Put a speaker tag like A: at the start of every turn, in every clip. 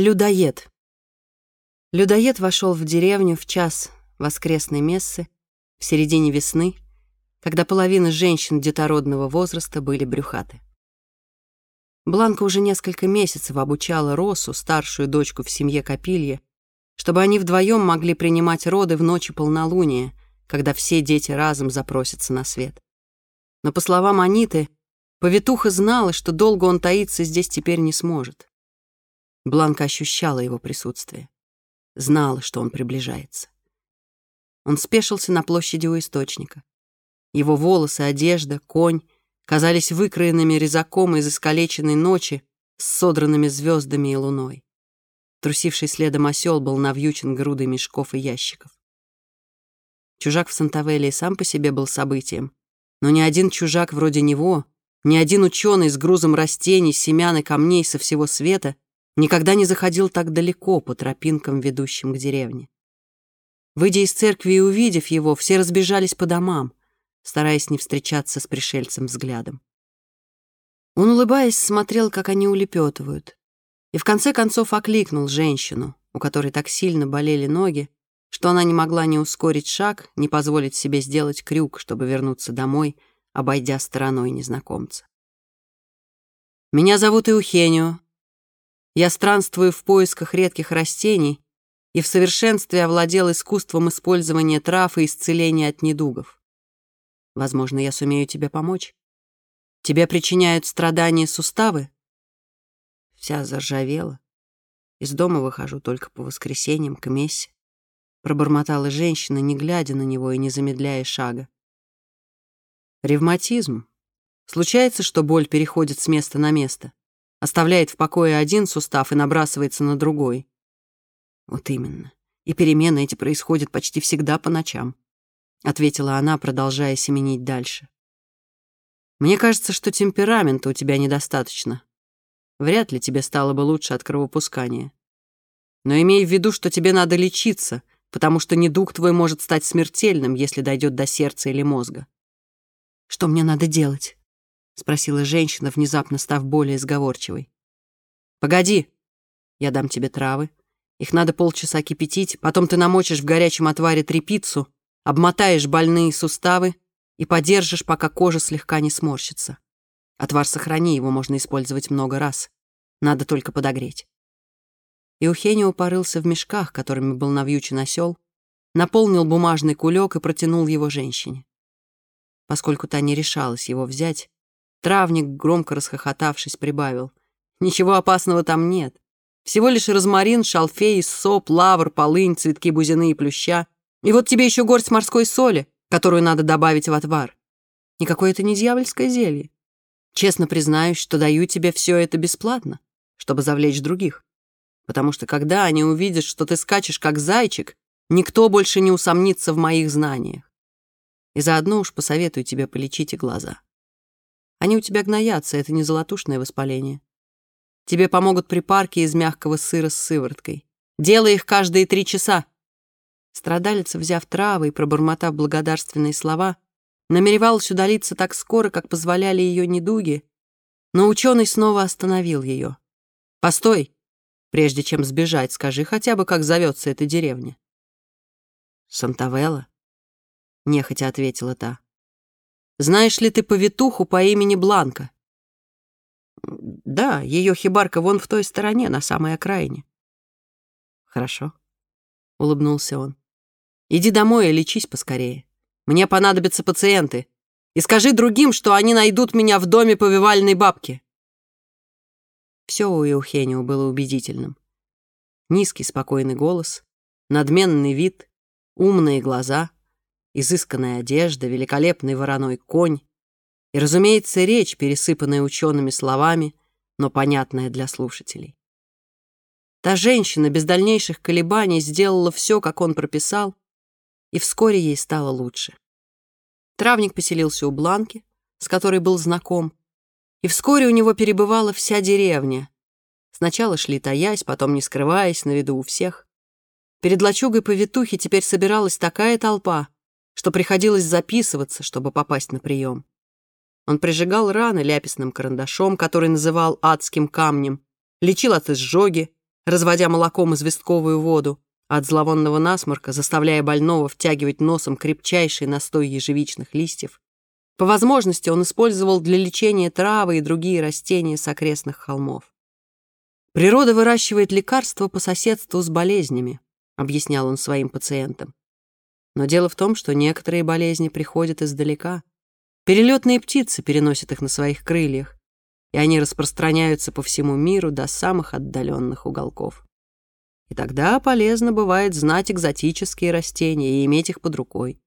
A: Людоед. Людоед вошел в деревню в час воскресной мессы в середине весны, когда половина женщин детородного возраста были брюхаты. Бланка уже несколько месяцев обучала Росу, старшую дочку в семье Капилье, чтобы они вдвоем могли принимать роды в ночи полнолуния, когда все дети разом запросятся на свет. Но, по словам Аниты, повитуха знала, что долго он таиться здесь теперь не сможет. Бланка ощущала его присутствие. Знала, что он приближается. Он спешился на площади у источника. Его волосы, одежда, конь казались выкроенными резаком из искалеченной ночи с содранными звездами и луной. Трусивший следом осел был навьючен грудой мешков и ящиков. Чужак в Сантавеле сам по себе был событием, но ни один чужак вроде него, ни один ученый с грузом растений, семян и камней со всего света никогда не заходил так далеко по тропинкам, ведущим к деревне. Выйдя из церкви и увидев его, все разбежались по домам, стараясь не встречаться с пришельцем взглядом. Он, улыбаясь, смотрел, как они улепетывают, и в конце концов окликнул женщину, у которой так сильно болели ноги, что она не могла ни ускорить шаг, ни позволить себе сделать крюк, чтобы вернуться домой, обойдя стороной незнакомца. «Меня зовут Иухенио», я странствую в поисках редких растений и в совершенстве овладел искусством использования трав и исцеления от недугов. Возможно, я сумею тебе помочь. Тебе причиняют страдания суставы? Вся заржавела. Из дома выхожу только по воскресеньям к мессе. Пробормотала женщина, не глядя на него и не замедляя шага. Ревматизм. Случается, что боль переходит с места на место оставляет в покое один сустав и набрасывается на другой. Вот именно. И перемены эти происходят почти всегда по ночам, ответила она, продолжая семенить дальше. Мне кажется, что темперамента у тебя недостаточно. Вряд ли тебе стало бы лучше от кровопускания. Но имей в виду, что тебе надо лечиться, потому что недуг твой может стать смертельным, если дойдет до сердца или мозга. Что мне надо делать? — спросила женщина, внезапно став более сговорчивой. «Погоди, я дам тебе травы. Их надо полчаса кипятить, потом ты намочишь в горячем отваре трепицу, обмотаешь больные суставы и подержишь, пока кожа слегка не сморщится. Отвар сохрани, его можно использовать много раз. Надо только подогреть». Иухенио порылся в мешках, которыми был навьючен осел, наполнил бумажный кулек и протянул его женщине. Поскольку та не решалась его взять, Травник, громко расхохотавшись, прибавил. «Ничего опасного там нет. Всего лишь розмарин, шалфей, соп, лавр, полынь, цветки бузины и плюща. И вот тебе еще горсть морской соли, которую надо добавить в отвар. Никакое это не дьявольское зелье. Честно признаюсь, что даю тебе все это бесплатно, чтобы завлечь других. Потому что когда они увидят, что ты скачешь как зайчик, никто больше не усомнится в моих знаниях. И заодно уж посоветую тебе полечить и глаза. Они у тебя гноятся, это не золотушное воспаление. Тебе помогут припарки из мягкого сыра с сывороткой. Делай их каждые три часа. Страдалица, взяв травы и пробормотав благодарственные слова, намеревалась удалиться так скоро, как позволяли ее недуги, но ученый снова остановил ее. «Постой! Прежде чем сбежать, скажи хотя бы, как зовется эта деревня». «Сантавелла», — нехотя ответила та. Знаешь ли ты повитуху по имени Бланка?» «Да, ее хибарка вон в той стороне, на самой окраине». «Хорошо», — улыбнулся он. «Иди домой и лечись поскорее. Мне понадобятся пациенты. И скажи другим, что они найдут меня в доме повивальной бабки». Все у Еухенио было убедительным. Низкий спокойный голос, надменный вид, умные глаза — изысканная одежда, великолепный вороной конь и, разумеется, речь, пересыпанная учеными словами, но понятная для слушателей. Та женщина без дальнейших колебаний сделала все, как он прописал, и вскоре ей стало лучше. Травник поселился у Бланки, с которой был знаком, и вскоре у него перебывала вся деревня. Сначала шли таясь, потом не скрываясь, на виду у всех. Перед лачугой повитухи теперь собиралась такая толпа, что приходилось записываться, чтобы попасть на прием. Он прижигал раны ляписным карандашом, который называл адским камнем, лечил от изжоги, разводя молоком известковую воду, от зловонного насморка заставляя больного втягивать носом крепчайший настой ежевичных листьев. По возможности он использовал для лечения травы и другие растения с окрестных холмов. «Природа выращивает лекарства по соседству с болезнями», объяснял он своим пациентам. Но дело в том, что некоторые болезни приходят издалека. Перелетные птицы переносят их на своих крыльях, и они распространяются по всему миру до самых отдаленных уголков. И тогда полезно бывает знать экзотические растения и иметь их под рукой.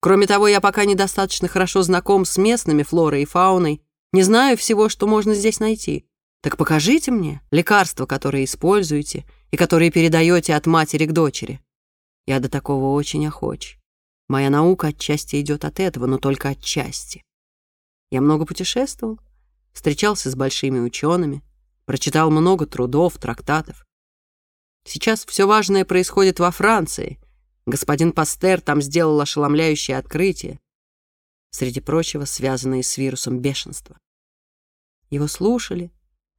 A: Кроме того, я пока недостаточно хорошо знаком с местными флорой и фауной, не знаю всего, что можно здесь найти. Так покажите мне лекарства, которые используете и которые передаете от матери к дочери. Я до такого очень охоч. Моя наука отчасти идет от этого, но только отчасти. Я много путешествовал, встречался с большими учеными, прочитал много трудов, трактатов. Сейчас все важное происходит во Франции. Господин Пастер там сделал ошеломляющее открытие, среди прочего, связанные с вирусом бешенства. Его слушали,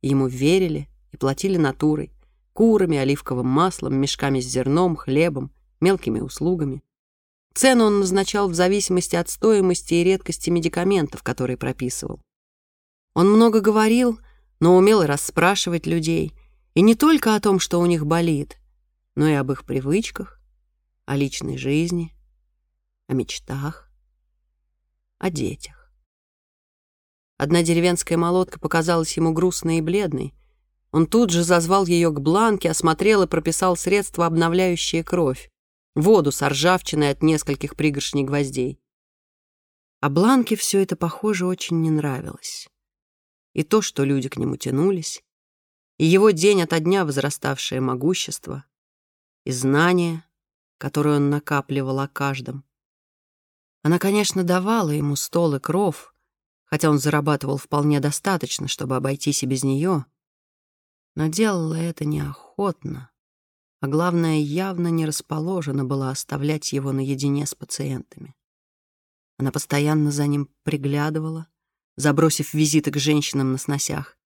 A: ему верили и платили натурой, курами, оливковым маслом, мешками с зерном, хлебом, мелкими услугами. Цену он назначал в зависимости от стоимости и редкости медикаментов, которые прописывал. Он много говорил, но умел расспрашивать людей, и не только о том, что у них болит, но и об их привычках, о личной жизни, о мечтах, о детях. Одна деревенская молотка показалась ему грустной и бледной. Он тут же зазвал ее к бланке, осмотрел и прописал средства, обновляющие кровь, воду с ржавчиной от нескольких пригоршней гвоздей. А Бланке все это, похоже, очень не нравилось. И то, что люди к нему тянулись, и его день ото дня возраставшее могущество, и знания, которые он накапливал о каждом. Она, конечно, давала ему стол и кров, хотя он зарабатывал вполне достаточно, чтобы обойтись и без нее, но делала это неохотно, а главное, явно не расположена была оставлять его наедине с пациентами. Она постоянно за ним приглядывала, забросив визиты к женщинам на сносях.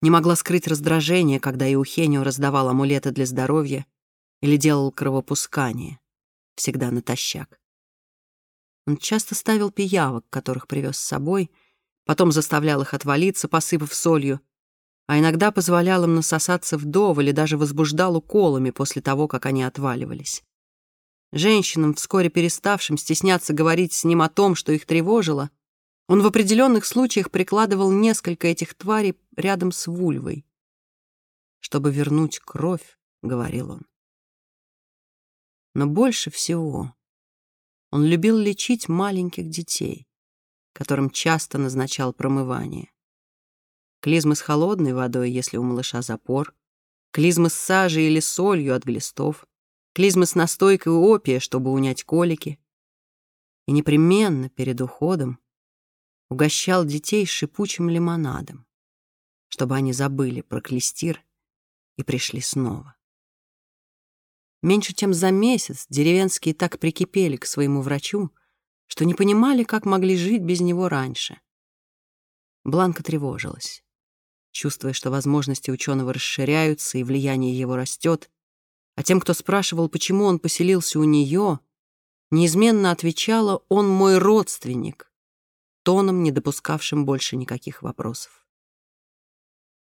A: Не могла скрыть раздражение, когда Иухенио раздавал амулеты для здоровья или делал кровопускание, всегда натощак. Он часто ставил пиявок, которых привез с собой, потом заставлял их отвалиться, посыпав солью, а иногда позволял им насосаться вдоволь и даже возбуждал уколами после того, как они отваливались. Женщинам, вскоре переставшим стесняться говорить с ним о том, что их тревожило, он в определенных случаях прикладывал несколько этих тварей рядом с вульвой. «Чтобы вернуть кровь», — говорил он. Но больше всего он любил лечить маленьких детей, которым часто назначал промывание. Клизмы с холодной водой, если у малыша запор, клизмы с сажей или солью от глистов, клизмы с настойкой опия, чтобы унять колики. И непременно перед уходом угощал детей шипучим лимонадом, чтобы они забыли про клестир и пришли снова. Меньше чем за месяц деревенские так прикипели к своему врачу, что не понимали, как могли жить без него раньше. Бланка тревожилась, чувствуя, что возможности ученого расширяются и влияние его растет, а тем, кто спрашивал, почему он поселился у нее, неизменно отвечала «он мой родственник», тоном, не допускавшим больше никаких вопросов.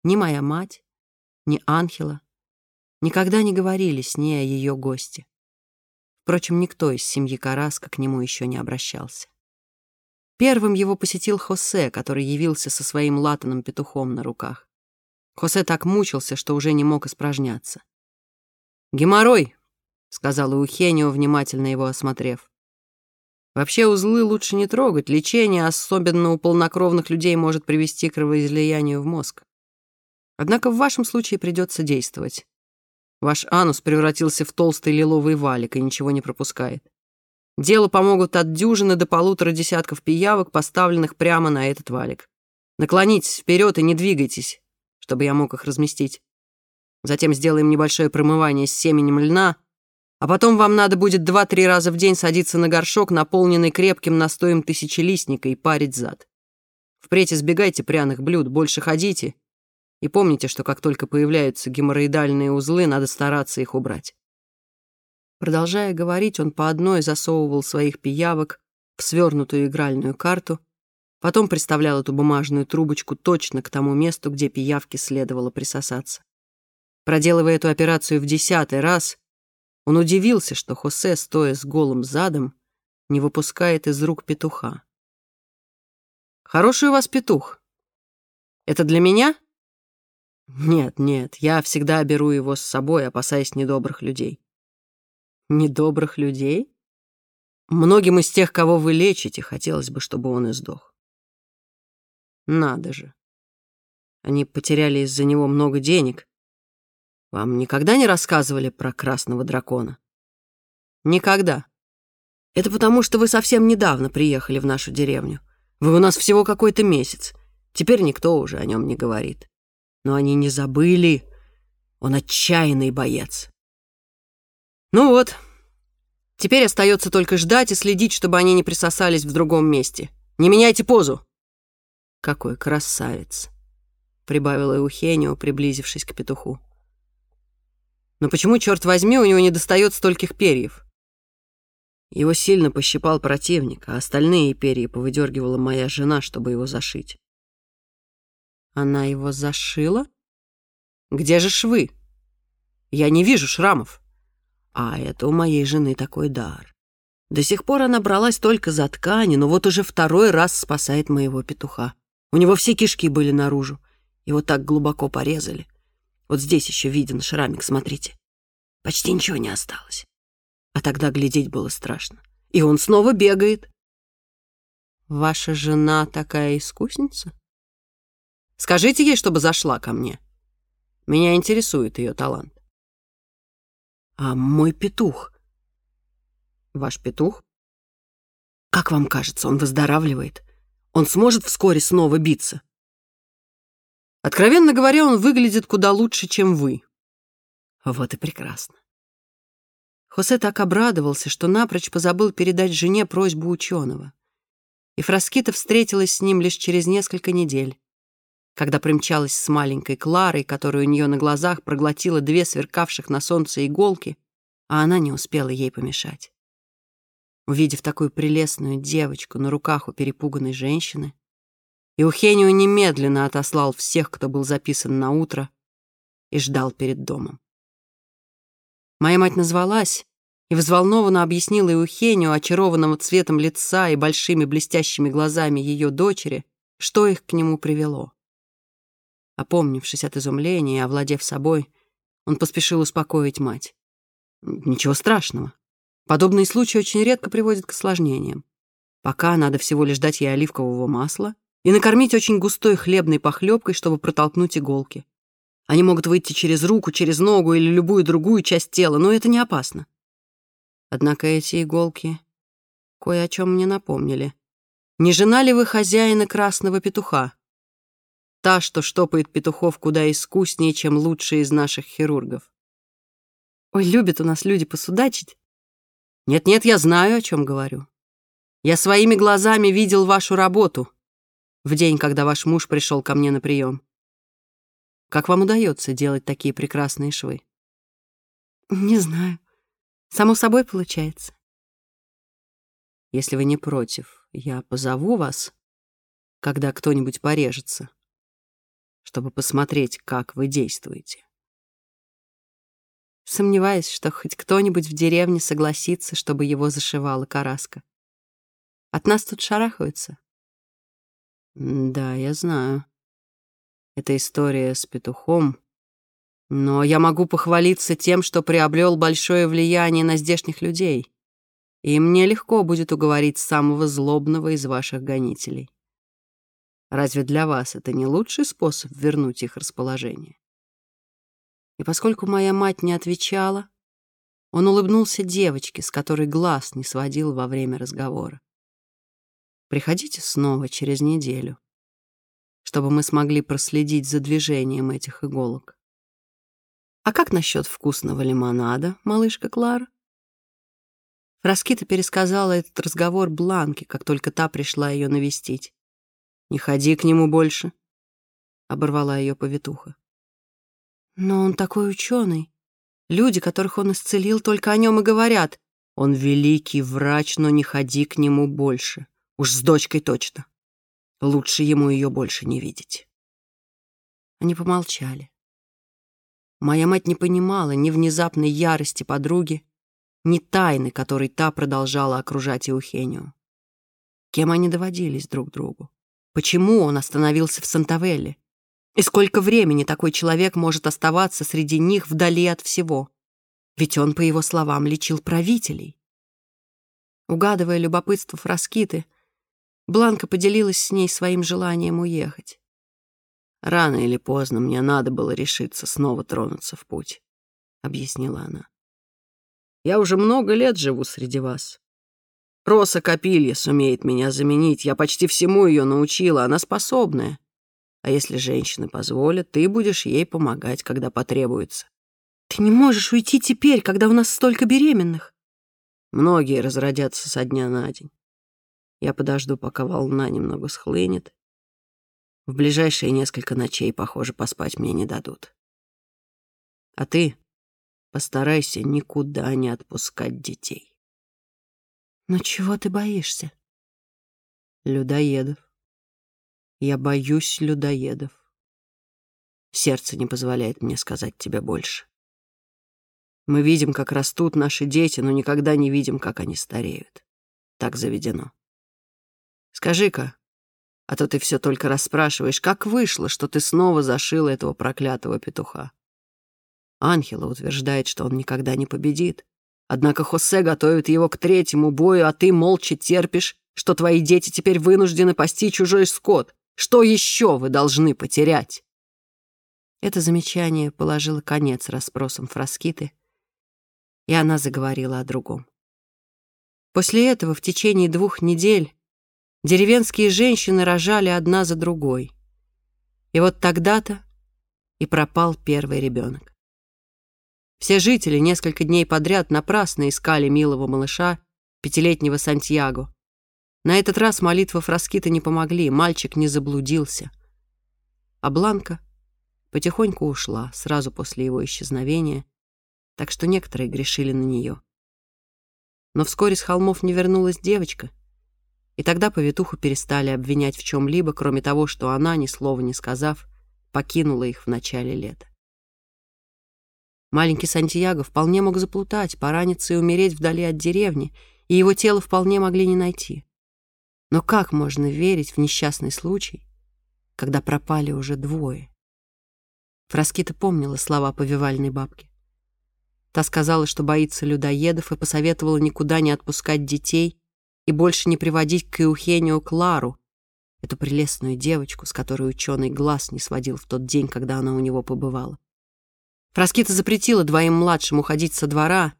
A: Ни моя мать, ни Анхела никогда не говорили с ней о ее госте. Впрочем, никто из семьи Караска к нему еще не обращался. Первым его посетил Хосе, который явился со своим латаным петухом на руках. Хосе так мучился, что уже не мог испражняться. «Геморрой», — сказал Иухенио, внимательно его осмотрев. Вообще узлы лучше не трогать. Лечение, особенно у полнокровных людей, может привести к кровоизлиянию в мозг. Однако в вашем случае придется действовать. Ваш анус превратился в толстый лиловый валик и ничего не пропускает. Делу помогут от дюжины до полутора десятков пиявок, поставленных прямо на этот валик. Наклонитесь вперед и не двигайтесь, чтобы я мог их разместить. Затем сделаем небольшое промывание с семенем льна а потом вам надо будет два-три раза в день садиться на горшок, наполненный крепким настоем тысячелистника, и парить зад. Впредь избегайте пряных блюд, больше ходите И помните, что как только появляются геморроидальные узлы, надо стараться их убрать. Продолжая говорить, он по одной засовывал своих пиявок в свернутую игральную карту, потом приставлял эту бумажную трубочку точно к тому месту, где пиявке следовало присосаться. Проделывая эту операцию в десятый раз, он удивился, что Хосе, стоя с голым задом, не выпускает из рук петуха. «Хороший у вас петух. Это для меня?» «Нет, нет, я всегда беру его с собой, опасаясь недобрых людей». «Недобрых людей?» «Многим из тех, кого вы лечите, хотелось бы, чтобы он издох». «Надо же. Они потеряли из-за него много денег. Вам никогда не рассказывали про красного дракона?» «Никогда. Это потому, что вы совсем недавно приехали в нашу деревню. Вы у нас всего какой-то месяц. Теперь никто уже о нем не говорит. Но они не забыли. Он отчаянный боец. Ну вот, теперь остается только ждать и следить, чтобы они не присосались в другом месте. Не меняйте позу. Какой красавец, прибавила Эухенио, приблизившись к петуху. Но почему, черт возьми, у него не достает стольких перьев? Его сильно пощипал противник, а остальные перья повыдергивала моя жена, чтобы его зашить. Она его зашила? Где же швы? Я не вижу шрамов. А это у моей жены такой дар. До сих пор она бралась только за ткани, но вот уже второй раз спасает моего петуха. У него все кишки были наружу. Его так глубоко порезали. Вот здесь еще виден шрамик, смотрите. Почти ничего не осталось. А тогда глядеть было страшно. И он снова бегает. Ваша жена такая искусница? Скажите ей, чтобы зашла ко мне. Меня интересует ее талант. А мой петух? Ваш петух? Как вам кажется, он выздоравливает? Он сможет вскоре снова биться? Откровенно говоря, он выглядит куда лучше, чем вы. Вот и прекрасно. Хосе так обрадовался, что напрочь позабыл передать жене просьбу ученого. И Фраскита встретилась с ним лишь через несколько недель, когда примчалась с маленькой Кларой, которая у нее на глазах проглотила две сверкавших на солнце иголки, а она не успела ей помешать. Увидев такую прелестную девочку на руках у перепуганной женщины, Иухенио немедленно отослал всех, кто был записан на утро, и ждал перед домом. Моя мать назвалась и взволнованно объяснила Иухению, очарованного цветом лица и большими блестящими глазами ее дочери, что их к нему привело. Опомнившись от изумления и овладев собой, он поспешил успокоить мать. Ничего страшного. Подобные случаи очень редко приводят к осложнениям. Пока надо всего лишь дать ей оливкового масла и накормить очень густой хлебной похлебкой, чтобы протолкнуть иголки. Они могут выйти через руку, через ногу или любую другую часть тела, но это не опасно. Однако эти иголки кое о чем мне напомнили. Не жена ли вы хозяина красного петуха? Та, что штопает петухов куда искуснее, чем лучшие из наших хирургов. Ой, любят у нас люди посудачить. Нет-нет, я знаю, о чем говорю. Я своими глазами видел вашу работу в день, когда ваш муж пришел ко мне на прием. Как вам удается делать такие прекрасные швы? Не знаю. Само собой получается. Если вы не против, я позову вас, когда кто-нибудь порежется, чтобы посмотреть, как вы действуете. Сомневаюсь, что хоть кто-нибудь в деревне согласится, чтобы его зашивала караска. От нас тут шарахаются. Да, я знаю эта история с петухом, но я могу похвалиться тем, что приобрел большое влияние на здешних людей, и мне легко будет уговорить самого злобного из ваших гонителей. Разве для вас это не лучший способ вернуть их расположение? И поскольку моя мать не отвечала, он улыбнулся девочке, с которой глаз не сводил во время разговора. «Приходите снова через неделю чтобы мы смогли проследить за движением этих иголок. А как насчет вкусного лимонада, малышка Клара? Раскита пересказала этот разговор Бланке, как только та пришла ее навестить. «Не ходи к нему больше. — оборвала ее повитуха. «Но он такой ученый. Люди, которых он исцелил, только о нем и говорят. Он великий врач, но не ходи к нему больше. Уж с дочкой точно. Лучше ему ее больше не видеть». Они помолчали. Моя мать не понимала ни внезапной ярости подруги, ни тайны, которой та продолжала окружать Еухению. Кем они доводились друг другу? Почему он остановился в Сантавелле? И сколько времени такой человек может оставаться среди них вдали от всего? Ведь он, по его словам, лечил правителей. Угадывая любопытство Фраскиты, Бланка поделилась с ней своим желанием уехать. «Рано или поздно мне надо было решиться снова тронуться в путь», — объяснила она. «Я уже много лет живу среди вас. Роса Капилья сумеет меня заменить. Я почти всему ее научила, она способная. А если женщины позволят, ты будешь ей помогать, когда потребуется».
B: «Ты не можешь уйти теперь, когда у нас столько беременных».
A: Многие разродятся со дня на день. Я подожду, пока волна немного схлынет, в ближайшие несколько ночей, похоже, поспать мне не дадут. А ты постарайся никуда не отпускать детей.
B: Но чего ты боишься?
A: Людоедов. Я боюсь людоедов. Сердце не позволяет мне сказать тебе больше. Мы видим, как растут наши дети, но никогда не видим, как они стареют. Так заведено. Скажи-ка, а то ты все только расспрашиваешь, как вышло, что ты снова зашил этого проклятого петуха. Анхела утверждает, что он никогда не победит. Однако Хосе готовит его к третьему бою, а ты молча терпишь, что твои дети теперь вынуждены пасти чужой скот. Что еще вы должны потерять?» Это замечание положило конец расспросам Фраскиты, и она заговорила о другом. После этого в течение двух недель Деревенские женщины рожали одна за другой. И вот тогда-то и пропал первый ребенок. Все жители несколько дней подряд напрасно искали милого малыша, пятилетнего Сантьяго. На этот раз молитвы Фраскита не помогли, мальчик не заблудился. А Бланка потихоньку ушла сразу после его исчезновения, так что некоторые грешили на нее. Но вскоре с холмов не вернулась девочка — и тогда повитуху перестали обвинять в чем-либо, кроме того, что она, ни слова не сказав, покинула их в начале лета. Маленький Сантьяго вполне мог заплутать, пораниться и умереть вдали от деревни, и его тело вполне могли не найти. Но как можно верить в несчастный случай, когда пропали уже двое? Фраскита помнила слова повивальной бабки. Та сказала, что боится людоедов, и посоветовала никуда не отпускать детей и больше не приводить к Иухению Клару, эту прелестную девочку, с которой ученый глаз не сводил в тот день, когда она у него побывала. Фраскита запретила двоим младшим уходить со двора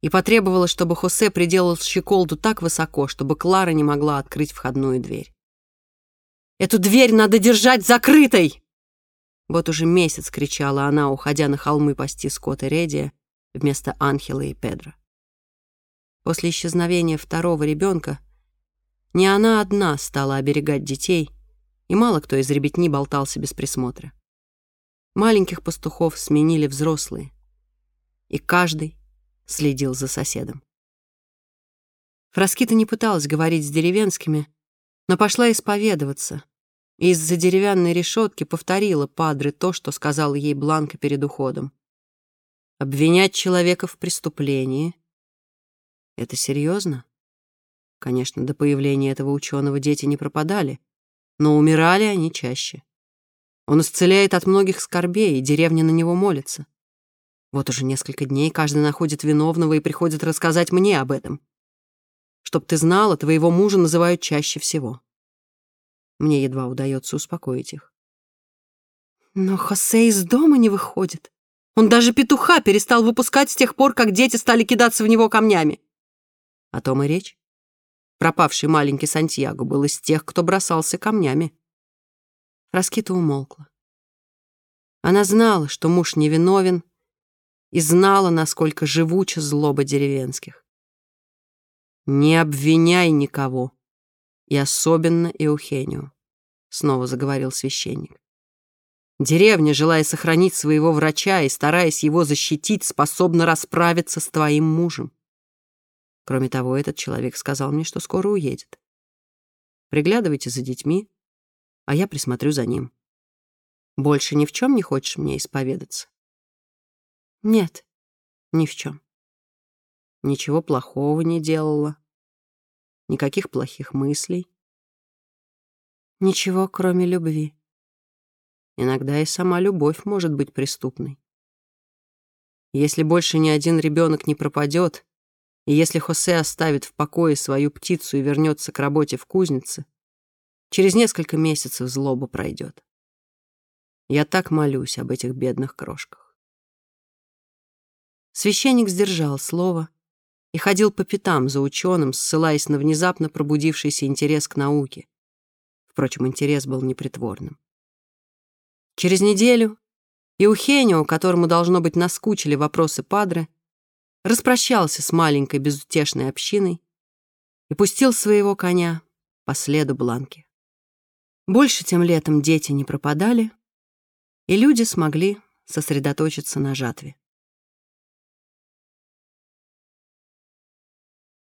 A: и потребовала, чтобы Хосе приделал щеколду так высоко, чтобы Клара не могла открыть входную дверь. «Эту дверь надо держать закрытой!» Вот уже месяц кричала она, уходя на холмы пасти скота Редия вместо Анхела и Педро. После исчезновения второго ребенка не она одна стала оберегать детей, и мало кто из ребятни болтался без присмотра. Маленьких пастухов сменили взрослые, и каждый следил за соседом. Фраскита не пыталась говорить с деревенскими, но пошла исповедоваться, и из-за деревянной решетки повторила Падре то, что сказала ей Бланка перед уходом. Обвинять человека в преступлении это серьезно? Конечно, до появления этого ученого дети не пропадали, но умирали они чаще. Он исцеляет от многих скорбей, и деревня на него молится. Вот уже несколько дней каждый находит виновного и приходит рассказать мне об этом. Чтоб ты знала, твоего мужа называют чаще всего. Мне едва удается успокоить их.
B: Но Хосе из дома не выходит. Он даже петуха перестал выпускать с тех пор, как дети стали кидаться в него камнями.
A: О том и речь. Пропавший маленький Сантьяго был из тех, кто бросался камнями. Раскита умолкла. Она знала, что муж невиновен, и знала, насколько живуча злоба деревенских. «Не обвиняй никого, и особенно Эухению», — снова заговорил священник. Деревня, желая сохранить своего врача и стараясь его защитить, способна расправиться с твоим мужем. Кроме того, этот человек сказал мне, что скоро уедет. Приглядывайте за детьми, а я присмотрю за ним. Больше ни в чем не хочешь мне исповедаться?
B: Нет, ни в чем.
A: Ничего плохого не делала. Никаких плохих мыслей.
B: Ничего, кроме любви.
A: Иногда и сама любовь может быть преступной. Если больше ни один ребенок не пропадет, и если Хосе оставит в покое свою птицу и вернется к работе в кузнице, через несколько месяцев злоба пройдет. Я так молюсь об этих бедных крошках. Священник сдержал слово и ходил по пятам за ученым, ссылаясь на внезапно пробудившийся интерес к науке. Впрочем, интерес был непритворным. Через неделю Иухенио, которому, должно быть, наскучили вопросы Падре, распрощался с маленькой безутешной общиной и пустил своего коня по следу Бланки. Больше тем летом дети не пропадали, и люди смогли сосредоточиться на жатве.